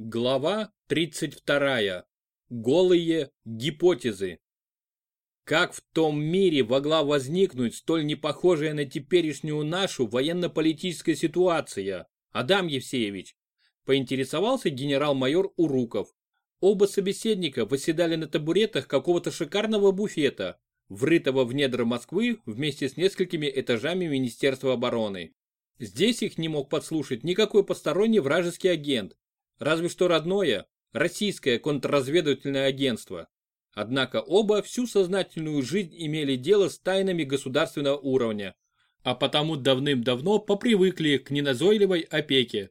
Глава 32. Голые гипотезы. Как в том мире могла возникнуть столь непохожая на теперешнюю нашу военно-политическая ситуация, Адам Евсеевич? Поинтересовался генерал-майор Уруков. Оба собеседника восседали на табуретах какого-то шикарного буфета, врытого в недра Москвы вместе с несколькими этажами Министерства обороны. Здесь их не мог подслушать никакой посторонний вражеский агент, Разве что родное, российское контрразведывательное агентство. Однако оба всю сознательную жизнь имели дело с тайнами государственного уровня, а потому давным-давно попривыкли к неназойливой опеке.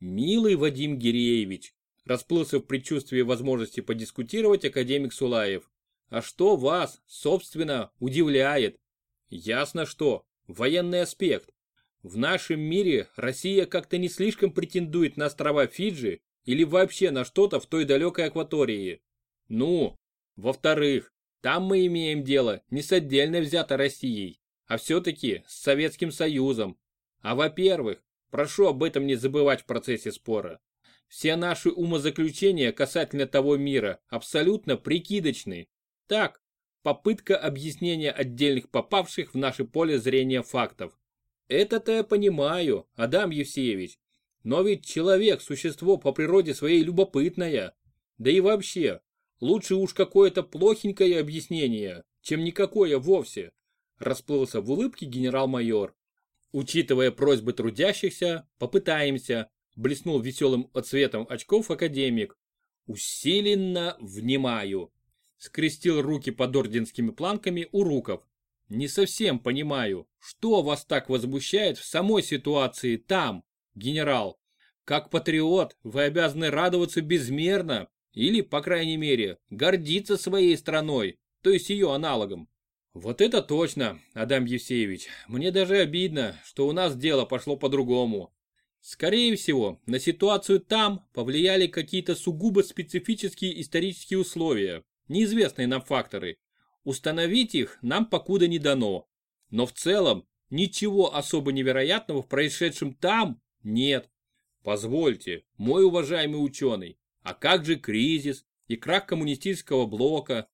Милый Вадим Гиреевич, расплылся в предчувствии возможности подискутировать академик Сулаев. А что вас, собственно, удивляет? Ясно что, военный аспект. В нашем мире Россия как-то не слишком претендует на острова Фиджи или вообще на что-то в той далекой акватории. Ну, во-вторых, там мы имеем дело не с отдельно взятой Россией, а все-таки с Советским Союзом. А во-первых, прошу об этом не забывать в процессе спора. Все наши умозаключения касательно того мира абсолютно прикидочны. Так, попытка объяснения отдельных попавших в наше поле зрения фактов. Это-то я понимаю, Адам Евсеевич. Но ведь человек – существо по природе своей любопытное. Да и вообще, лучше уж какое-то плохенькое объяснение, чем никакое вовсе. Расплылся в улыбке генерал-майор. Учитывая просьбы трудящихся, попытаемся, блеснул веселым отцветом очков академик. Усиленно внимаю. Скрестил руки под орденскими планками у руков. Не совсем понимаю, что вас так возмущает в самой ситуации там, генерал. Как патриот вы обязаны радоваться безмерно или, по крайней мере, гордиться своей страной, то есть ее аналогом. Вот это точно, Адам Евсеевич. Мне даже обидно, что у нас дело пошло по-другому. Скорее всего, на ситуацию там повлияли какие-то сугубо специфические исторические условия, неизвестные нам факторы, Установить их нам покуда не дано. Но в целом ничего особо невероятного в происшедшем там нет. Позвольте, мой уважаемый ученый, а как же кризис и крах коммунистического блока?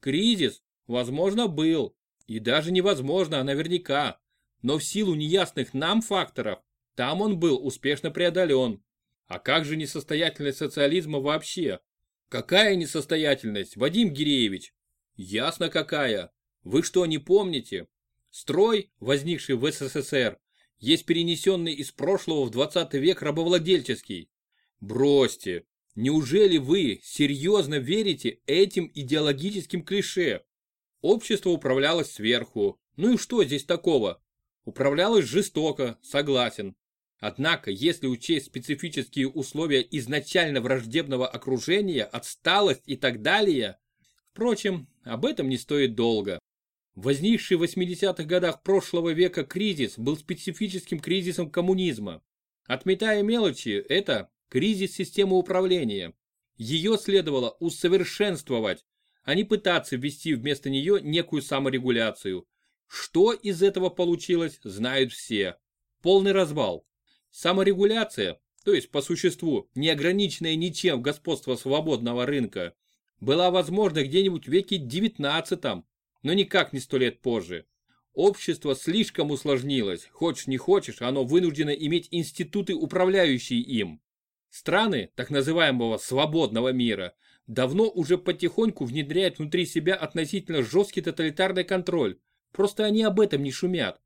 Кризис, возможно, был. И даже невозможно, а наверняка. Но в силу неясных нам факторов, там он был успешно преодолен. А как же несостоятельность социализма вообще? Какая несостоятельность, Вадим Гиреевич? Ясно какая. Вы что, не помните? Строй, возникший в СССР, есть перенесенный из прошлого в 20 век рабовладельческий. Бросьте. Неужели вы серьезно верите этим идеологическим клише? Общество управлялось сверху. Ну и что здесь такого? Управлялось жестоко, согласен. Однако, если учесть специфические условия изначально враждебного окружения, отсталость и так далее, Впрочем, об этом не стоит долго. Возникший в 80-х годах прошлого века кризис был специфическим кризисом коммунизма. Отметая мелочи, это кризис системы управления. Ее следовало усовершенствовать, а не пытаться ввести вместо нее некую саморегуляцию. Что из этого получилось, знают все. Полный развал. Саморегуляция, то есть по существу неограниченная ничем господство свободного рынка, была возможна где-нибудь в веке XIX, но никак не сто лет позже. Общество слишком усложнилось, хочешь не хочешь, оно вынуждено иметь институты, управляющие им. Страны так называемого свободного мира давно уже потихоньку внедряют внутри себя относительно жесткий тоталитарный контроль, просто они об этом не шумят.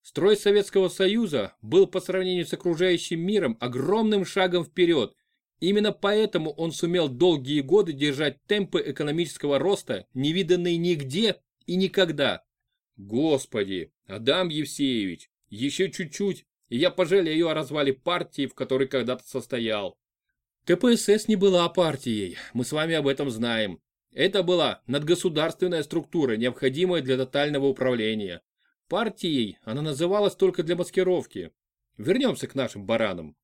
Строй Советского Союза был по сравнению с окружающим миром огромным шагом вперед Именно поэтому он сумел долгие годы держать темпы экономического роста, не виданные нигде и никогда. Господи, Адам Евсеевич, еще чуть-чуть, и я пожалею о развале партии, в которой когда-то состоял. КПСС не была партией, мы с вами об этом знаем. Это была надгосударственная структура, необходимая для тотального управления. Партией она называлась только для маскировки. Вернемся к нашим баранам.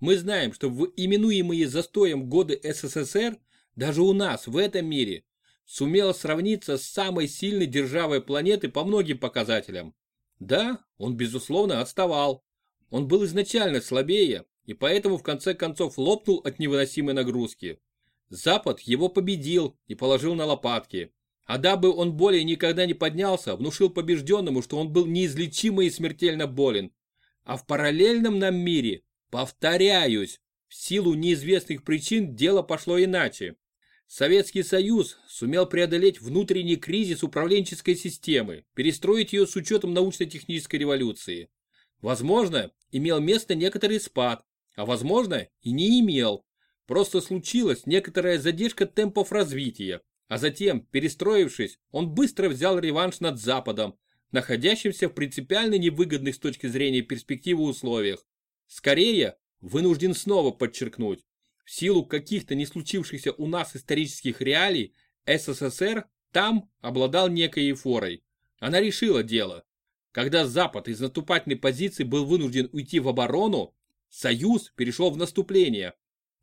Мы знаем, что в именуемые застоем годы СССР даже у нас в этом мире сумела сравниться с самой сильной державой планеты по многим показателям. Да, он безусловно отставал. Он был изначально слабее и поэтому в конце концов лопнул от невыносимой нагрузки. Запад его победил и положил на лопатки. А дабы он более никогда не поднялся, внушил побежденному, что он был неизлечимо и смертельно болен. А в параллельном нам мире, повторяюсь, в силу неизвестных причин дело пошло иначе. Советский Союз сумел преодолеть внутренний кризис управленческой системы, перестроить ее с учетом научно-технической революции. Возможно, имел место некоторый спад, а возможно и не имел. Просто случилась некоторая задержка темпов развития, а затем, перестроившись, он быстро взял реванш над Западом, находящимся в принципиально невыгодных с точки зрения перспективы условиях. Скорее, вынужден снова подчеркнуть, в силу каких-то не случившихся у нас исторических реалий, СССР там обладал некой эйфорой. Она решила дело. Когда Запад из наступательной позиции был вынужден уйти в оборону, Союз перешел в наступление.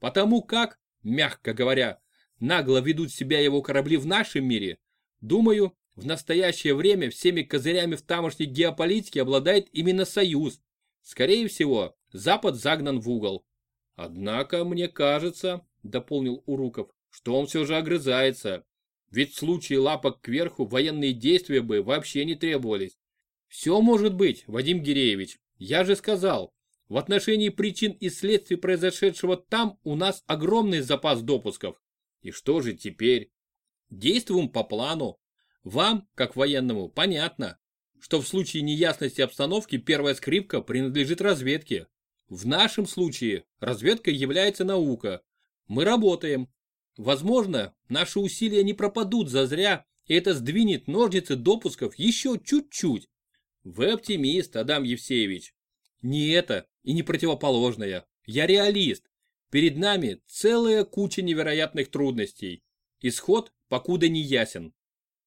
Потому как, мягко говоря, нагло ведут себя его корабли в нашем мире, думаю, в настоящее время всеми козырями в тамошней геополитике обладает именно Союз. Скорее всего, Запад загнан в угол. Однако, мне кажется, дополнил Уруков, что он все же огрызается. Ведь в случае лапок кверху военные действия бы вообще не требовались. Все может быть, Вадим Гиреевич. Я же сказал, в отношении причин и следствий произошедшего там у нас огромный запас допусков. И что же теперь? Действуем по плану. Вам, как военному, понятно, что в случае неясности обстановки первая скрипка принадлежит разведке. В нашем случае разведка является наука. Мы работаем. Возможно, наши усилия не пропадут зазря, и это сдвинет ножницы допусков еще чуть-чуть. Вы оптимист, Адам Евсеевич. Не это и не противоположное. Я реалист. Перед нами целая куча невероятных трудностей. Исход покуда не ясен.